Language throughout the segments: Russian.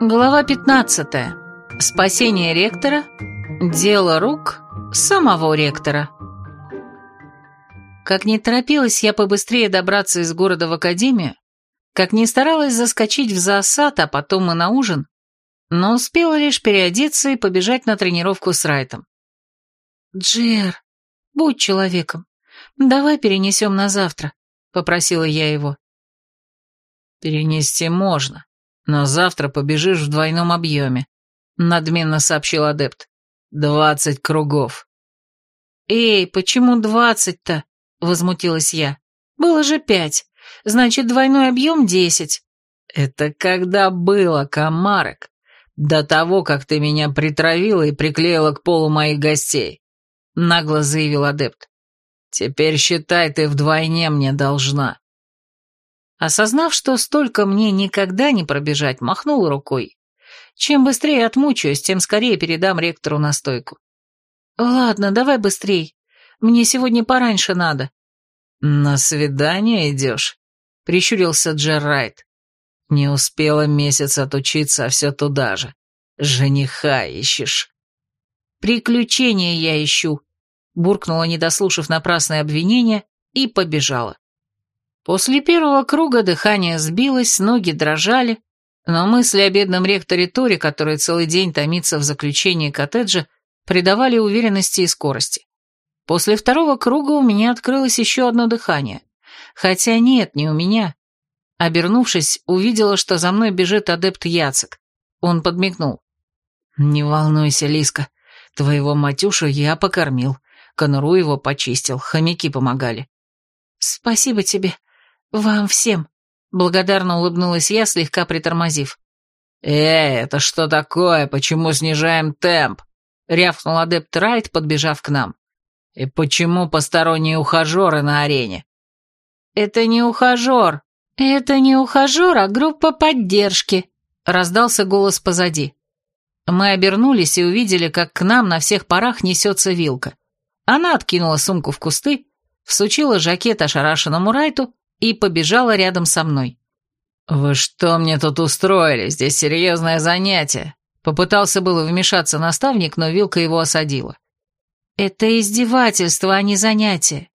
Глава 15. Спасение ректора. Дело рук самого ректора. Как не торопилась я побыстрее добраться из города в академию, как не старалась заскочить в зоосад, а потом и на ужин, но успела лишь переодеться и побежать на тренировку с Райтом. «Джер, будь человеком, давай перенесем на завтра», — попросила я его. «Перенести можно, но завтра побежишь в двойном объеме», — надменно сообщил адепт. «Двадцать кругов». «Эй, почему двадцать-то?» — возмутилась я. «Было же пять, значит, двойной объем десять». «Это когда было, комарок? До того, как ты меня притравила и приклеила к полу моих гостей», — нагло заявил адепт. «Теперь считай, ты вдвойне мне должна». Осознав, что столько мне никогда не пробежать, махнул рукой. Чем быстрее отмучаюсь, тем скорее передам ректору настойку. «Ладно, давай быстрей. Мне сегодня пораньше надо». «На свидание идешь?» — прищурился Джер Райт. «Не успела месяц отучиться, а все туда же. Жениха ищешь». «Приключения я ищу», — буркнула, не дослушав напрасное обвинение, и побежала. После первого круга дыхание сбилось, ноги дрожали, но мысли о бедном ректоре Тори, который целый день томится в заключении коттеджа, придавали уверенности и скорости. После второго круга у меня открылось еще одно дыхание. Хотя нет, не у меня. Обернувшись, увидела, что за мной бежит адепт Яцек. Он подмигнул. «Не волнуйся, Лиска, твоего матюша я покормил, конуру его почистил, хомяки помогали». «Спасибо тебе», «Вам всем», — благодарно улыбнулась я, слегка притормозив. «Эй, это что такое? Почему снижаем темп?» — рявкнул адепт Райт, подбежав к нам. «И почему посторонние ухажеры на арене?» «Это не ухажер. Это не ухажер, а группа поддержки», — раздался голос позади. Мы обернулись и увидели, как к нам на всех парах несется вилка. Она откинула сумку в кусты, всучила жакет ошарашенному Райту и побежала рядом со мной. «Вы что мне тут устроили? Здесь серьезное занятие!» Попытался было вмешаться наставник, но вилка его осадила. «Это издевательство, а не занятие.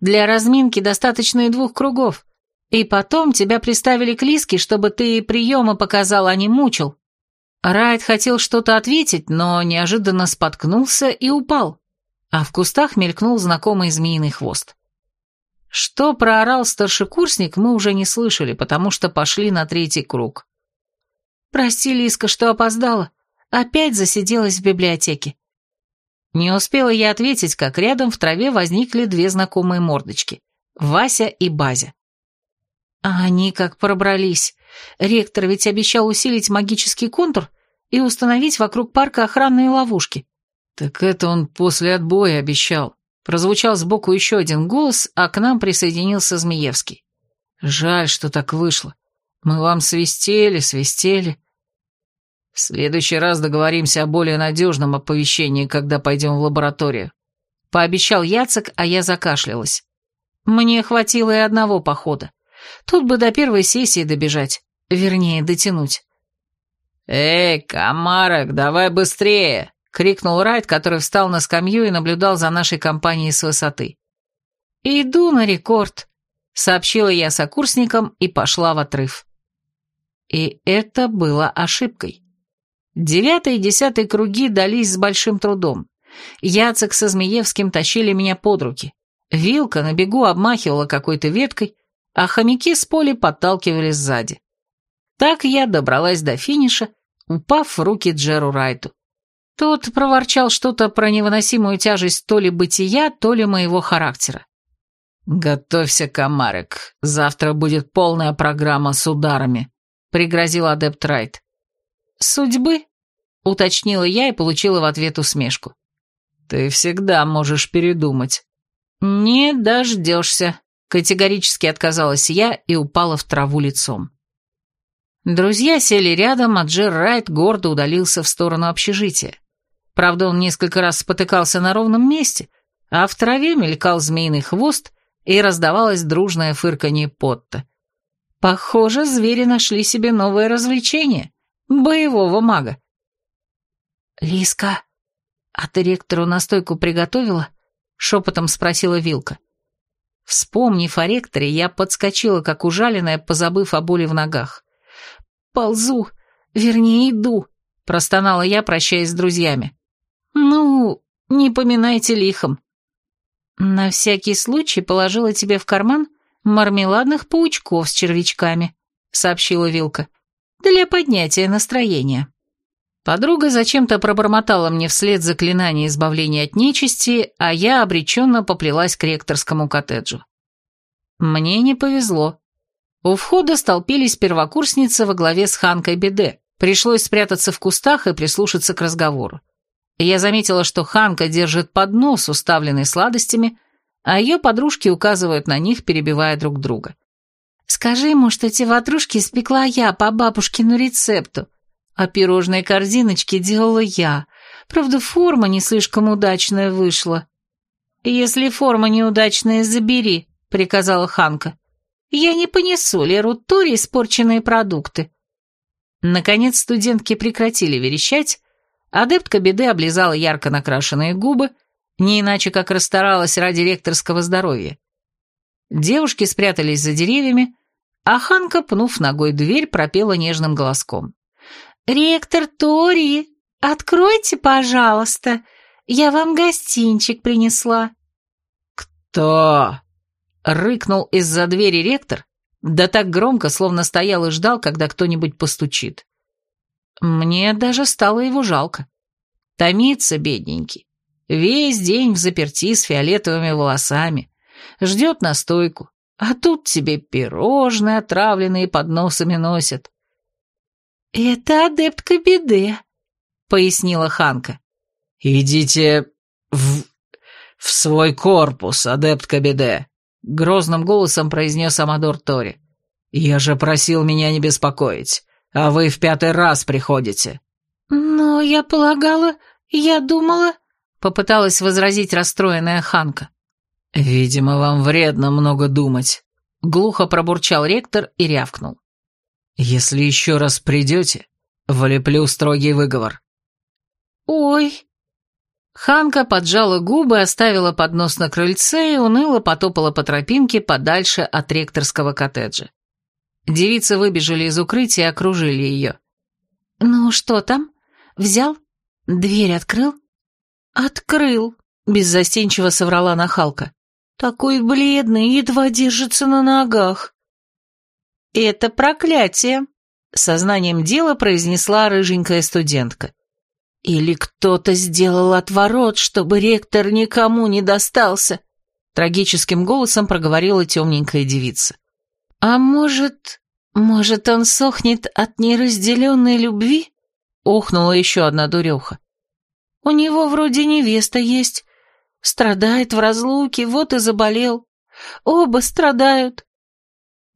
Для разминки достаточно и двух кругов. И потом тебя приставили к Лиске, чтобы ты приемы показал, а не мучил». Райт хотел что-то ответить, но неожиданно споткнулся и упал. А в кустах мелькнул знакомый змеиный хвост. Что проорал старшекурсник, мы уже не слышали, потому что пошли на третий круг. «Прости, Лиска, что опоздала. Опять засиделась в библиотеке». Не успела я ответить, как рядом в траве возникли две знакомые мордочки — Вася и Базя. А они как пробрались. Ректор ведь обещал усилить магический контур и установить вокруг парка охранные ловушки. Так это он после отбоя обещал. Прозвучал сбоку еще один голос, а к нам присоединился Змеевский. «Жаль, что так вышло. Мы вам свистели, свистели». В следующий раз договоримся о более надежном оповещении, когда пойдем в лабораторию. Пообещал Яцек, а я закашлялась. Мне хватило и одного похода. Тут бы до первой сессии добежать. Вернее, дотянуть. «Эй, комарок, давай быстрее!» — крикнул Райт, который встал на скамью и наблюдал за нашей компанией с высоты. «Иду на рекорд», — сообщила я сокурсникам и пошла в отрыв. И это было ошибкой. Девятый и десятый круги дались с большим трудом. Яцек со Змеевским тащили меня под руки. Вилка на бегу обмахивала какой-то веткой, а хомяки с поля подталкивали сзади. Так я добралась до финиша, упав в руки Джеру Райту. Тот проворчал что-то про невыносимую тяжесть то ли бытия, то ли моего характера. «Готовься, комарик, завтра будет полная программа с ударами», — пригрозил адепт Райт. «Судьбы?» — уточнила я и получила в ответ усмешку. «Ты всегда можешь передумать». «Не дождешься», — категорически отказалась я и упала в траву лицом. Друзья сели рядом, а Джер Райт гордо удалился в сторону общежития. Правда, он несколько раз спотыкался на ровном месте, а в траве мелькал змеиный хвост и раздавалось дружное фырканье Потта. Похоже, звери нашли себе новое развлечение, Боевого мага. «Лиска, а ты ректору настойку приготовила?» — шепотом спросила Вилка. Вспомнив о ректоре, я подскочила, как ужаленная, позабыв о боли в ногах. «Ползу, вернее, иду», — простонала я, прощаясь с друзьями. «Ну, не поминайте лихом». «На всякий случай положила тебе в карман мармеладных паучков с червячками», — сообщила Вилка, — «для поднятия настроения». Подруга зачем-то пробормотала мне вслед заклинание избавления от нечисти, а я обреченно поплелась к ректорскому коттеджу. Мне не повезло. У входа столпились первокурсницы во главе с Ханкой Беде. Пришлось спрятаться в кустах и прислушаться к разговору. Я заметила, что Ханка держит поднос, уставленный сладостями, а ее подружки указывают на них, перебивая друг друга. «Скажи ему, что эти ватрушки испекла я по бабушкину рецепту», а пирожные корзиночки делала я. Правда, форма не слишком удачная вышла. «Если форма неудачная, забери», — приказала Ханка. «Я не понесу Леру Тори испорченные продукты». Наконец студентки прекратили верещать, адептка беды облизала ярко накрашенные губы, не иначе как расстаралась ради ректорского здоровья. Девушки спрятались за деревьями, а Ханка, пнув ногой дверь, пропела нежным голоском. «Ректор Тори, откройте, пожалуйста, я вам гостинчик принесла». «Кто?» — рыкнул из-за двери ректор, да так громко, словно стоял и ждал, когда кто-нибудь постучит. Мне даже стало его жалко. Томится, бедненький. Весь день в заперти с фиолетовыми волосами. Ждет настойку. А тут тебе пирожные отравленные подносами носят. «Это адептка беды», — пояснила Ханка. «Идите в... в свой корпус, адептка беде», — грозным голосом произнес Амадор Тори. «Я же просил меня не беспокоить, а вы в пятый раз приходите». «Но я полагала, я думала...» — попыталась возразить расстроенная Ханка. «Видимо, вам вредно много думать», — глухо пробурчал ректор и рявкнул. «Если еще раз придете, влеплю строгий выговор». «Ой!» Ханка поджала губы, оставила поднос на крыльце и уныло потопала по тропинке подальше от ректорского коттеджа. Девицы выбежали из укрытия и окружили ее. «Ну что там? Взял? Дверь открыл?» «Открыл», — беззастенчиво соврала нахалка. «Такой бледный, едва держится на ногах». «Это проклятие», — сознанием дела произнесла рыженькая студентка. «Или кто-то сделал отворот, чтобы ректор никому не достался», — трагическим голосом проговорила темненькая девица. «А может, может, он сохнет от неразделенной любви?» — охнула еще одна дуреха. «У него вроде невеста есть, страдает в разлуке, вот и заболел. Оба страдают.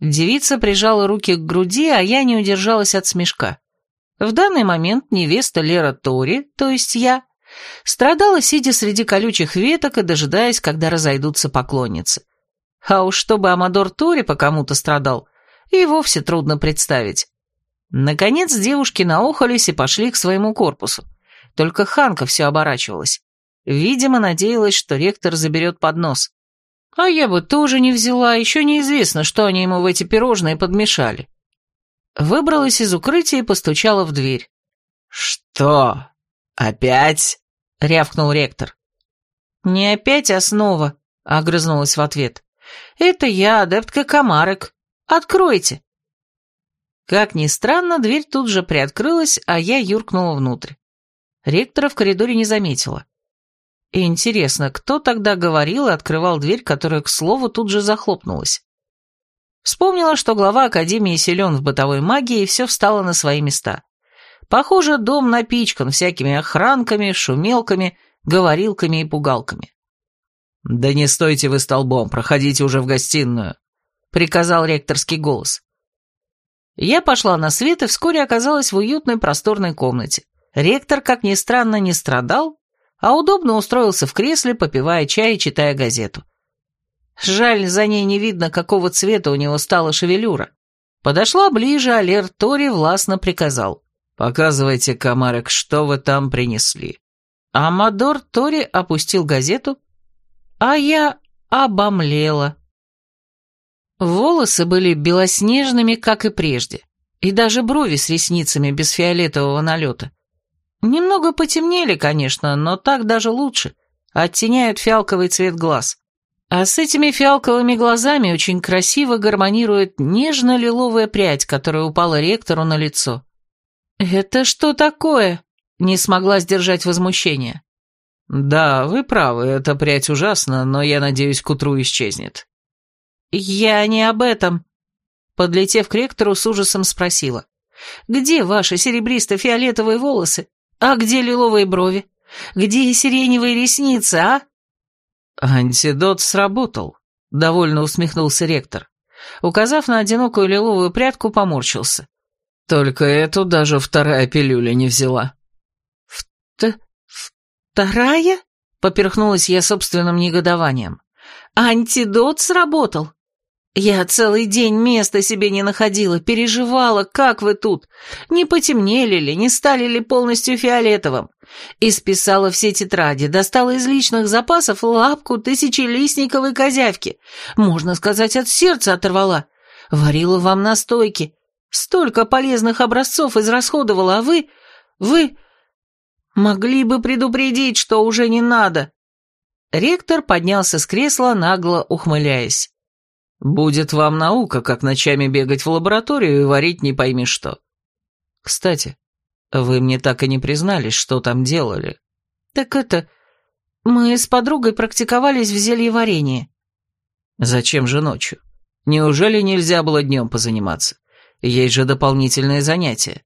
Девица прижала руки к груди, а я не удержалась от смешка. В данный момент невеста Лера Тори, то есть я, страдала, сидя среди колючих веток и дожидаясь, когда разойдутся поклонницы. А уж чтобы Амадор Тори по кому-то страдал, и вовсе трудно представить. Наконец девушки наохались и пошли к своему корпусу. Только Ханка все оборачивалась. Видимо, надеялась, что ректор заберет поднос. А я бы тоже не взяла, еще неизвестно, что они ему в эти пирожные подмешали. Выбралась из укрытия и постучала в дверь. «Что? Опять?» — рявкнул ректор. «Не опять, а снова», — огрызнулась в ответ. «Это я, адептка Комарок. Откройте». Как ни странно, дверь тут же приоткрылась, а я юркнула внутрь. Ректора в коридоре не заметила. Интересно, кто тогда говорил и открывал дверь, которая, к слову, тут же захлопнулась? Вспомнила, что глава Академии силен в бытовой магии, и все встало на свои места. Похоже, дом напичкан всякими охранками, шумелками, говорилками и пугалками. «Да не стойте вы столбом, проходите уже в гостиную», — приказал ректорский голос. Я пошла на свет и вскоре оказалась в уютной просторной комнате. Ректор, как ни странно, не страдал, а удобно устроился в кресле, попивая чай и читая газету. Жаль, за ней не видно, какого цвета у него стала шевелюра. Подошла ближе, а Лер Тори властно приказал. Показывайте, Комарек, что вы там принесли. Амадор Тори опустил газету, а я обомлела. Волосы были белоснежными, как и прежде, и даже брови с ресницами без фиолетового налета. Немного потемнели, конечно, но так даже лучше, оттеняют фиалковый цвет глаз. А с этими фиалковыми глазами очень красиво гармонирует нежно-лиловая прядь, которая упала ректору на лицо. «Это что такое?» — не смогла сдержать возмущение. «Да, вы правы, эта прядь ужасна, но я надеюсь, к утру исчезнет». «Я не об этом», — подлетев к ректору, с ужасом спросила. «Где ваши серебристо-фиолетовые волосы? А где лиловые брови? Где сиреневые ресницы, а?» «Антидот сработал», — довольно усмехнулся ректор. Указав на одинокую лиловую прядку, поморщился. «Только эту даже вторая пилюля не взяла». «Вт... вторая?» — поперхнулась я собственным негодованием. «Антидот сработал? Я целый день места себе не находила, переживала, как вы тут. Не потемнели ли, не стали ли полностью фиолетовым? Исписала все тетради, достала из личных запасов лапку тысячелистниковой козявки. Можно сказать, от сердца оторвала. Варила вам настойки. Столько полезных образцов израсходовала, а вы... Вы... Могли бы предупредить, что уже не надо. Ректор поднялся с кресла, нагло ухмыляясь. Будет вам наука, как ночами бегать в лабораторию и варить не пойми что. Кстати, вы мне так и не признались, что там делали. Так это... Мы с подругой практиковались в зельеварении. Зачем же ночью? Неужели нельзя было днем позаниматься? Есть же дополнительные занятия.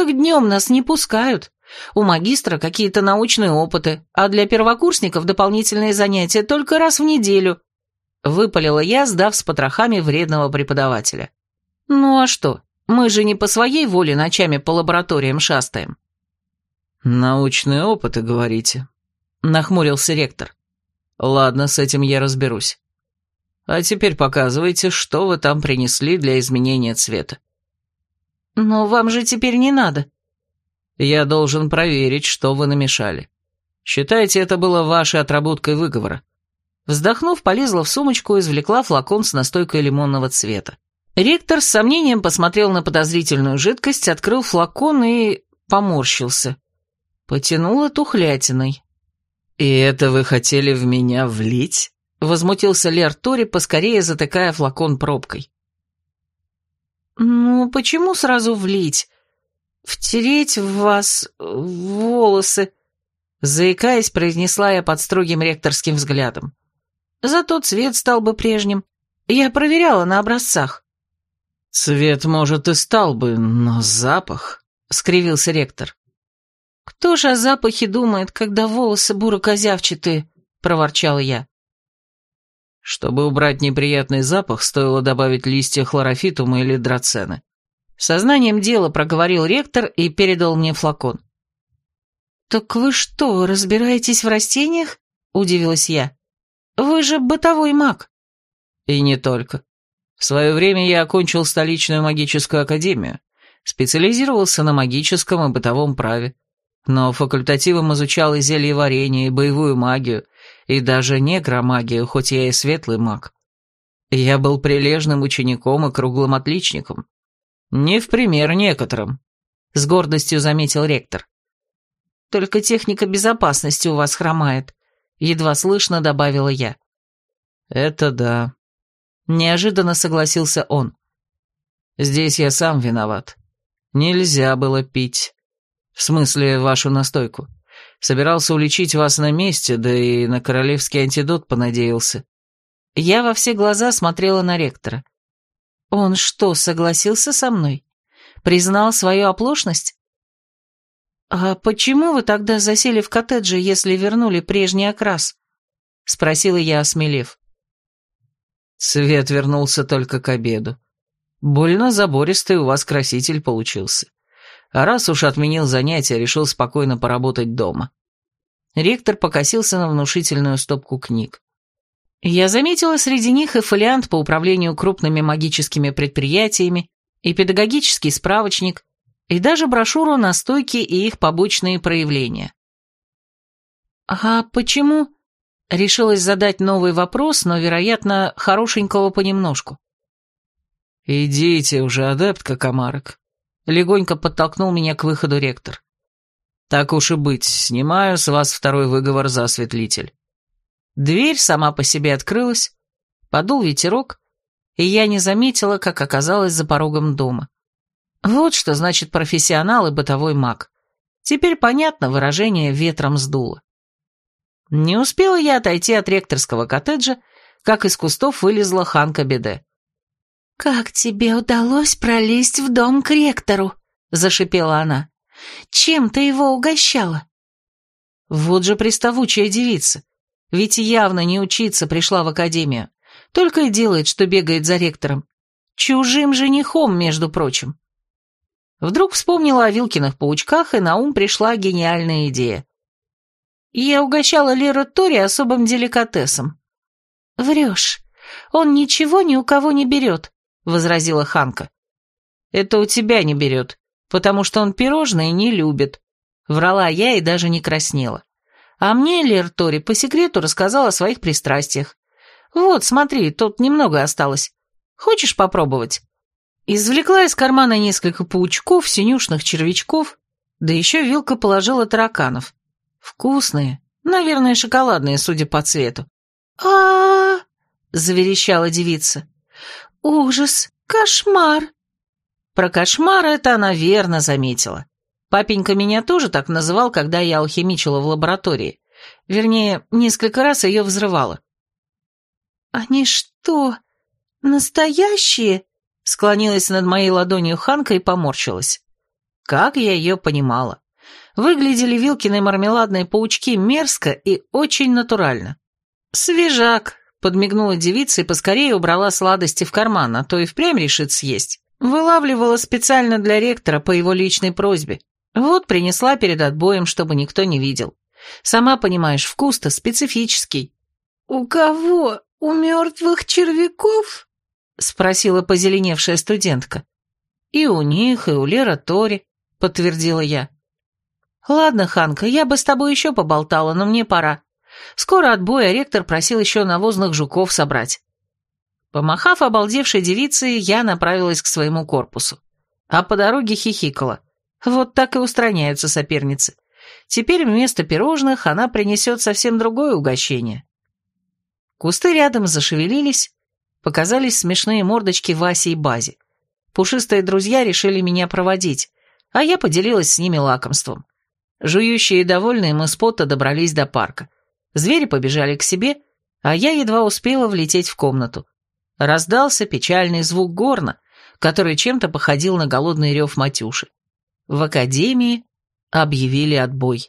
Так днем нас не пускают. У магистра какие-то научные опыты, а для первокурсников дополнительные занятия только раз в неделю. Выпалила я, сдав с потрохами вредного преподавателя. Ну а что, мы же не по своей воле ночами по лабораториям шастаем. Научные опыты, говорите? Нахмурился ректор. Ладно, с этим я разберусь. А теперь показывайте, что вы там принесли для изменения цвета. Но вам же теперь не надо. Я должен проверить, что вы намешали. Считайте, это было вашей отработкой выговора. Вздохнув, полезла в сумочку и извлекла флакон с настойкой лимонного цвета. Ректор с сомнением посмотрел на подозрительную жидкость, открыл флакон и поморщился. Потянуло тухлятиной. «И это вы хотели в меня влить?» — возмутился Лер Тори, поскорее затыкая флакон пробкой. «Ну, почему сразу влить? Втереть в вас волосы?» Заикаясь, произнесла я под строгим ректорским взглядом. Зато цвет стал бы прежним. Я проверяла на образцах». «Цвет, может, и стал бы, но запах...» — скривился ректор. «Кто же о запахе думает, когда волосы буро-козявчатые?» — проворчала я. Чтобы убрать неприятный запах, стоило добавить листья хлорофитума или драцены. Сознанием дела проговорил ректор и передал мне флакон. «Так вы что, разбираетесь в растениях?» — удивилась я. Вы же бытовой маг. И не только. В свое время я окончил столичную магическую академию, специализировался на магическом и бытовом праве, но факультативом изучал и зельеварение, и боевую магию, и даже негромагию, хоть я и светлый маг. Я был прилежным учеником и круглым отличником. Не в пример некоторым, — с гордостью заметил ректор. Только техника безопасности у вас хромает, едва слышно добавила я. «Это да», — неожиданно согласился он. «Здесь я сам виноват. Нельзя было пить. В смысле, вашу настойку. Собирался уличить вас на месте, да и на королевский антидот понадеялся». Я во все глаза смотрела на ректора. «Он что, согласился со мной? Признал свою оплошность?» «А почему вы тогда засели в коттедже, если вернули прежний окрас?» — спросила я, осмелев. Свет вернулся только к обеду. Больно забористый у вас краситель получился. А раз уж отменил занятия, решил спокойно поработать дома. Ректор покосился на внушительную стопку книг. Я заметила среди них и фолиант по управлению крупными магическими предприятиями, и педагогический справочник, и даже брошюру на стойки и их побочные проявления. «А почему?» — решилась задать новый вопрос, но, вероятно, хорошенького понемножку. «Идите уже, адептка Комарок», — легонько подтолкнул меня к выходу ректор. «Так уж и быть, снимаю с вас второй выговор за осветлитель». Дверь сама по себе открылась, подул ветерок, и я не заметила, как оказалась за порогом дома. Вот что значит профессионал и бытовой маг. Теперь понятно выражение «ветром сдуло». Не успела я отойти от ректорского коттеджа, как из кустов вылезла Ханка Беде. «Как тебе удалось пролезть в дом к ректору?» — зашипела она. «Чем ты его угощала?» Вот же приставучая девица. Ведь явно не учиться пришла в академию. Только и делает, что бегает за ректором. Чужим женихом, между прочим. Вдруг вспомнила о Вилкиных паучках, и на ум пришла гениальная идея. Я угощала Леру Тори особым деликатесом. «Врешь. Он ничего ни у кого не берет», — возразила Ханка. «Это у тебя не берет, потому что он пирожные не любит», — врала я и даже не краснела. А мне Лер Тори по секрету рассказал о своих пристрастиях. «Вот, смотри, тут немного осталось. Хочешь попробовать?» Извлекла из кармана несколько паучков, синюшных червячков, да еще вилка положила тараканов. Вкусные, наверное, шоколадные, судя по цвету. а, заверещала девица. «Ужас! Кошмар!» Про кошмар это она верно заметила. Папенька меня тоже так называл, когда я алхимичила в лаборатории. Вернее, несколько раз ее взрывала. «Они что, настоящие?» Склонилась над моей ладонью Ханка и поморщилась. Как я ее понимала. Выглядели Вилкины мармеладные паучки мерзко и очень натурально. «Свежак», — подмигнула девица и поскорее убрала сладости в карман, а то и впрямь решит съесть. Вылавливала специально для ректора по его личной просьбе. Вот принесла перед отбоем, чтобы никто не видел. Сама понимаешь, вкус-то специфический. «У кого? У мертвых червяков?» — спросила позеленевшая студентка. «И у них, и у Лера Тори», — подтвердила я. «Ладно, Ханка, я бы с тобой еще поболтала, но мне пора. Скоро отбой, а ректор просил еще навозных жуков собрать». Помахав обалдевшей девице, я направилась к своему корпусу. А по дороге хихикала. Вот так и устраняются соперницы. Теперь вместо пирожных она принесет совсем другое угощение. Кусты рядом зашевелились, показались смешные мордочки Васи и Бази. Пушистые друзья решили меня проводить, а я поделилась с ними лакомством. Жующие и довольные мы с Потта добрались до парка. Звери побежали к себе, а я едва успела влететь в комнату. Раздался печальный звук горна, который чем-то походил на голодный рев Матюши. В академии объявили отбой.